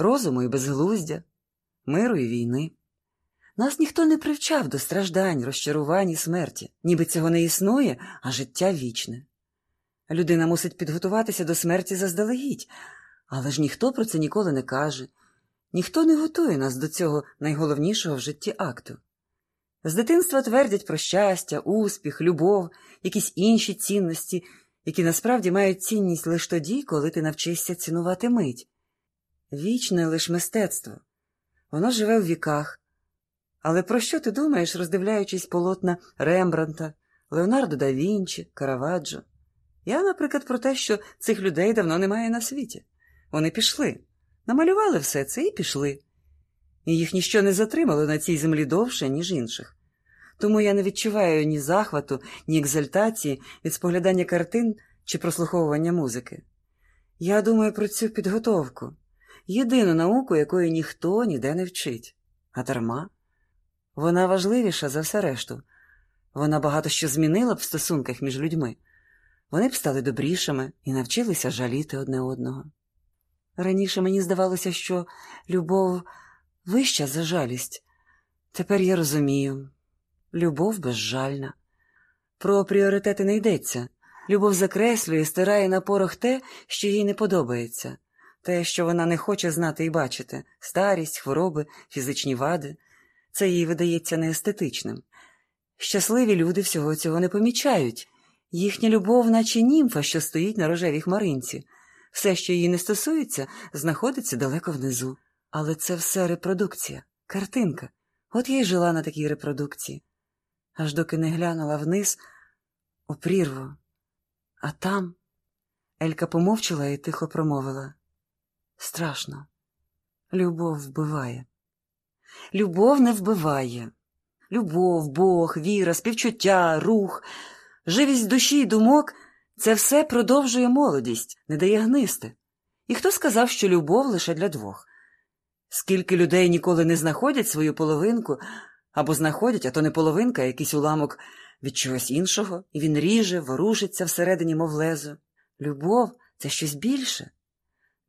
розуму і безглуздя, миру і війни. Нас ніхто не привчав до страждань, розчарувань і смерті, ніби цього не існує, а життя вічне. Людина мусить підготуватися до смерті заздалегідь, але ж ніхто про це ніколи не каже, ніхто не готує нас до цього найголовнішого в житті акту. З дитинства твердять про щастя, успіх, любов, якісь інші цінності, які насправді мають цінність лише тоді, коли ти навчишся цінувати мить. Вічне лише мистецтво. Воно живе в віках. Але про що ти думаєш, роздивляючись полотна Рембранта, Леонардо да Вінчі, Караваджо? Я, наприклад, про те, що цих людей давно немає на світі. Вони пішли, намалювали все це і пішли. І їх ніщо не затримало на цій землі довше, ніж інших. Тому я не відчуваю ні захвату, ні екзальтації від споглядання картин чи прослуховування музики. Я думаю про цю підготовку, єдину науку, якої ніхто ніде не вчить, а дарма. Вона важливіша за все решту. Вона багато що змінила б в стосунках між людьми. Вони б стали добрішими і навчилися жаліти одне одного. Раніше мені здавалося, що любов вища за жалість. Тепер я розумію любов безжальна. Про пріоритети не йдеться. Любов закреслює, стирає на порох те, що їй не подобається, те, що вона не хоче знати і бачити старість, хвороби, фізичні вади. Це їй видається неестетичним. Щасливі люди всього цього не помічають. Їхня любов, наче німфа, що стоїть на рожевій хмаринці. Все, що її не стосується, знаходиться далеко внизу. Але це все репродукція, картинка. От я й жила на такій репродукції, аж доки не глянула вниз у прірву. А там Елька помовчала і тихо промовила страшно, любов вбиває. Любов не вбиває. Любов, Бог, віра, співчуття, рух, живість душі й думок це все продовжує молодість, не дає гнисти. І хто сказав, що любов лише для двох? Скільки людей ніколи не знаходять свою половинку, або знаходять, а то не половинка, а якийсь уламок від чогось іншого, і він ріже, ворушиться всередині, мов лезо. Любов це щось більше,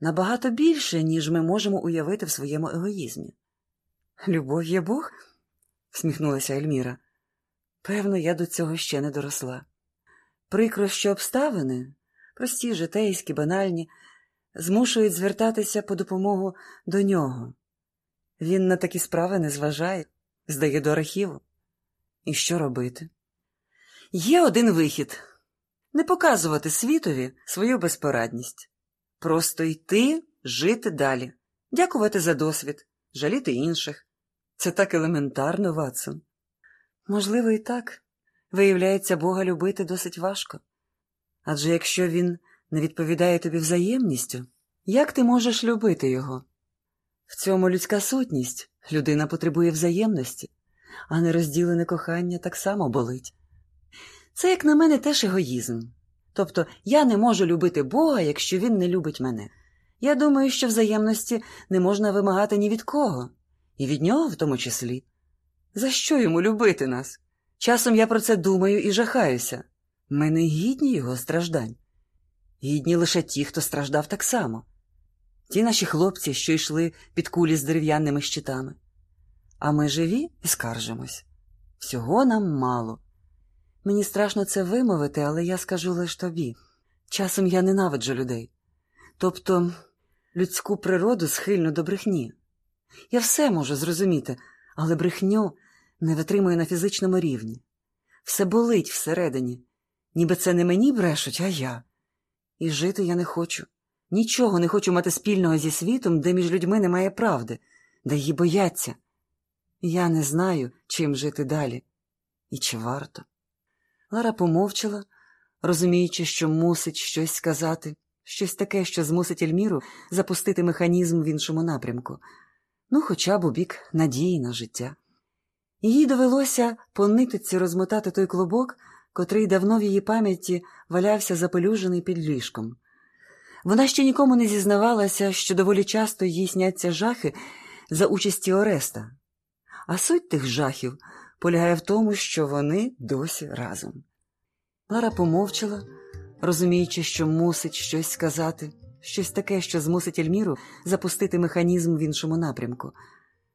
набагато більше, ніж ми можемо уявити в своєму егоїзмі. Любов є Бог? всміхнулася Ельміра. Певно, я до цього ще не доросла. Прикро, що обставини, прості, житейські, банальні, змушують звертатися по допомогу до нього. Він на такі справи не зважає, здає до архіву. І що робити? Є один вихід не показувати світові свою безпорадність, просто йти жити далі, дякувати за досвід, жаліти інших. Це так елементарно, Ватсон. Можливо, і так. Виявляється, Бога любити досить важко. Адже якщо він не відповідає тобі взаємністю, як ти можеш любити його? В цьому людська сутність людина потребує взаємності, а нерозділене кохання так само болить. Це, як на мене, теж егоїзм. Тобто я не можу любити Бога, якщо він не любить мене. Я думаю, що взаємності не можна вимагати ні від кого, і від нього в тому числі. За що йому любити нас? Часом я про це думаю і жахаюся. Ми не гідні його страждань. Гідні лише ті, хто страждав так само. Ті наші хлопці, що йшли під кулі з дерев'яними щитами. А ми живі і скаржимось. Всього нам мало. Мені страшно це вимовити, але я скажу лише тобі. Часом я ненавиджу людей. Тобто людську природу схильну до брехні. Я все можу зрозуміти, але брехню не витримую на фізичному рівні. Все болить всередині, ніби це не мені брешуть, а я. І жити я не хочу. Нічого не хочу мати спільного зі світом, де між людьми немає правди, де її бояться. Я не знаю, чим жити далі і чи варто. Лара помовчала, розуміючи, що мусить щось сказати, щось таке, що змусить Ельміру запустити механізм в іншому напрямку, ну, хоча б у бік надії на життя. Їй довелося по нитиці розмотати той клубок, котрий давно в її пам'яті валявся запелюжений під ліжком. Вона ще нікому не зізнавалася, що доволі часто їй сняться жахи за участі Ореста, а суть тих жахів полягає в тому, що вони досі разом. Лара помовчала, розуміючи, що мусить щось сказати, щось таке, що змусить Ельміру запустити механізм в іншому напрямку,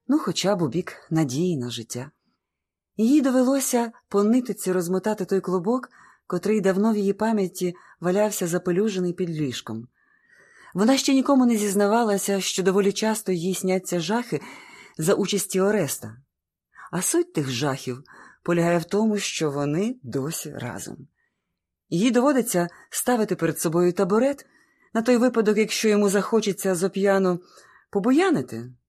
ну, хоча б у бік надії на життя. Їй довелося по нитиці розмотати той клубок, котрий давно в її пам'яті валявся запелюжений під ліжком. Вона ще нікому не зізнавалася, що доволі часто їй сняться жахи за участі Ореста. А суть тих жахів полягає в тому, що вони досі разом. Їй доводиться ставити перед собою табурет на той випадок, якщо йому захочеться зоп'яну побуянити